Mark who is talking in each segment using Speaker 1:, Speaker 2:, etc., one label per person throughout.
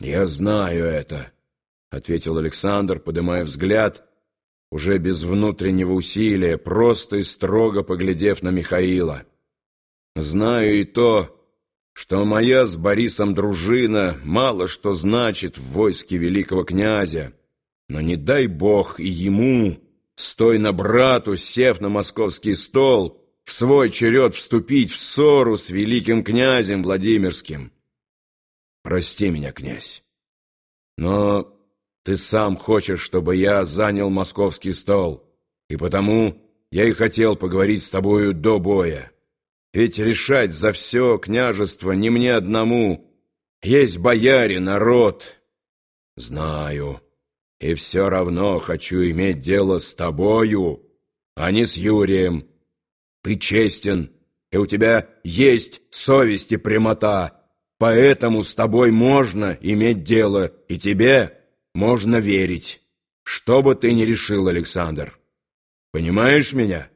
Speaker 1: «Я знаю это», — ответил Александр, поднимая взгляд, уже без внутреннего усилия, просто и строго поглядев на Михаила. «Знаю и то, что моя с Борисом дружина мало что значит в войске великого князя, но не дай бог и ему, стой на брату, сев на московский стол, в свой черед вступить в ссору с великим князем Владимирским. Прости меня, князь, но ты сам хочешь, чтобы я занял московский стол, и потому я и хотел поговорить с тобою до боя. Ведь решать за все княжество не мне одному. Есть бояре, народ. Знаю. И все равно хочу иметь дело с тобою, а не с Юрием. Ты честен, и у тебя есть совесть и прямота, поэтому с тобой можно иметь дело, и тебе можно верить, что бы ты ни решил, Александр. Понимаешь меня?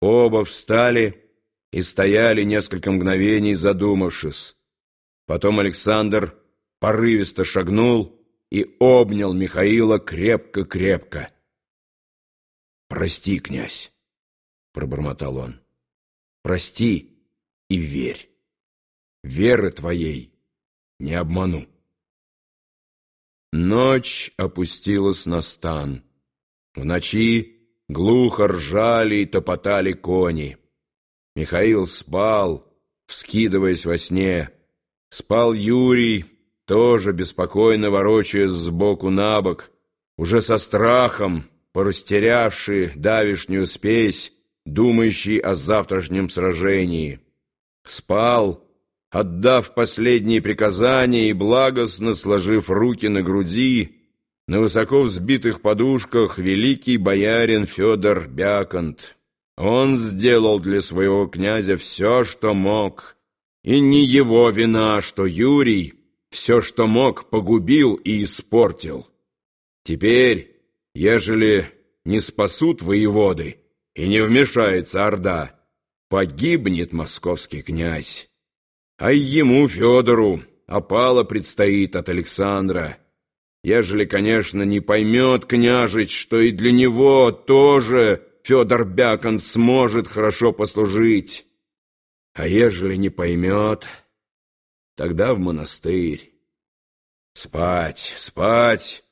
Speaker 1: Оба встали и стояли несколько мгновений, задумавшись. Потом Александр порывисто шагнул и обнял Михаила крепко-крепко. «Прости, князь», — пробормотал он, — «прости и верь. Веры твоей не обману». Ночь опустилась на стан. В ночи глухо ржали и топотали кони. Михаил спал, вскидываясь во сне. Спал Юрий, тоже беспокойно ворочаясь сбоку на бок, уже со страхом, порастерявший давишнюю спесь, думающий о завтрашнем сражении. Спал, отдав последние приказания и благостно сложив руки на груди, на высоко взбитых подушках великий боярин Федор Бяконт. Он сделал для своего князя все, что мог, и не его вина, что Юрий все, что мог, погубил и испортил. Теперь, ежели не спасут воеводы и не вмешается Орда, погибнет московский князь. А ему, Федору, опала предстоит от Александра, ежели, конечно, не поймет княжич, что и для него тоже Федор Бякон сможет хорошо послужить. А ежели не поймет, тогда в монастырь. Спать, спать,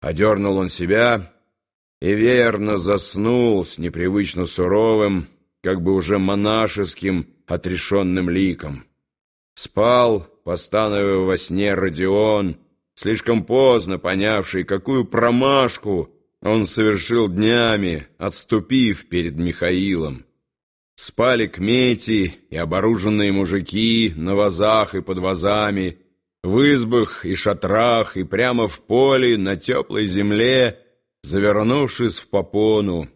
Speaker 1: одернул он себя и верно заснул с непривычно суровым, как бы уже монашеским, отрешенным ликом. Спал, постановив во сне Родион, слишком поздно понявший, какую промашку он совершил днями, отступив перед Михаилом. Спали кмети и оборуженные мужики на вазах и под вазами, в избах и шатрах, и прямо в поле, на теплой земле, завернувшись в попону.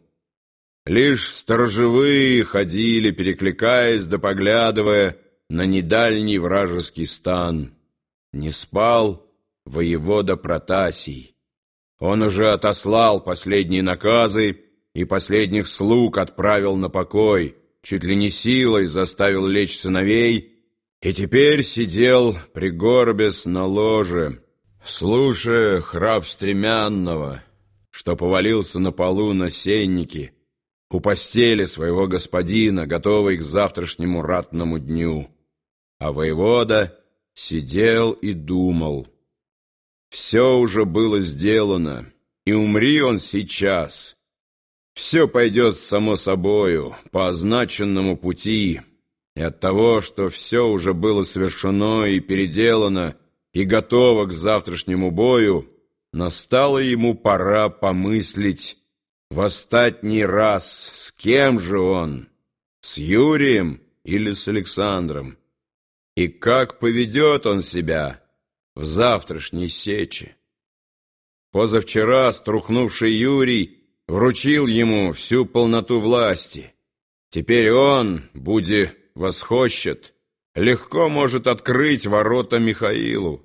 Speaker 1: Лишь сторожевые ходили, перекликаясь да поглядывая на недальний вражеский стан. Не спал воевода Протасий. Он уже отослал последние наказы и последних слуг отправил на покой, чуть ли не силой заставил лечь сыновей, и теперь сидел, пригорбясь на ложе, слушая храп стремянного, что повалился на полу на сенники, у постели своего господина, готовый к завтрашнему ратному дню. А воевода сидел и думал — все уже было сделано, и умри он сейчас. Все пойдет само собою, по означенному пути, и от того, что все уже было совершено и переделано, и готово к завтрашнему бою, настала ему пора помыслить в остатний раз, с кем же он, с Юрием или с Александром, и как поведет он себя, в завтрашней сече. Позавчера струхнувший Юрий вручил ему всю полноту власти. Теперь он, буди восхощет, легко может открыть ворота Михаилу.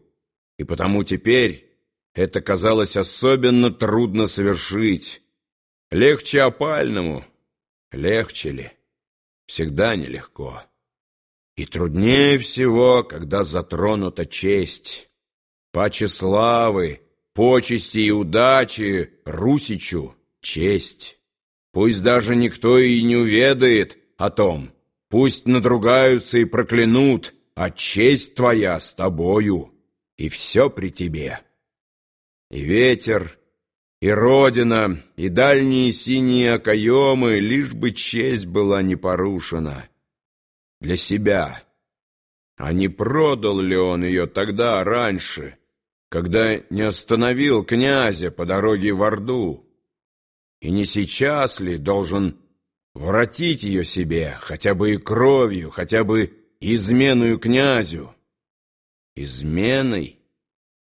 Speaker 1: И потому теперь это казалось особенно трудно совершить. Легче опальному, легче ли? Всегда нелегко. И труднее всего, когда затронута честь. Паче славы, почести и удачи Русичу честь. Пусть даже никто и не уведает о том, пусть надругаются и проклянут, а честь твоя с тобою, и все при тебе. И ветер, и родина, и дальние синие окоемы, лишь бы честь была не порушена. Для себя. А не продал ли он ее тогда, раньше, когда не остановил князя по дороге в Орду? И не сейчас ли должен воротить ее себе, хотя бы и кровью, хотя бы изменою князю? Изменой?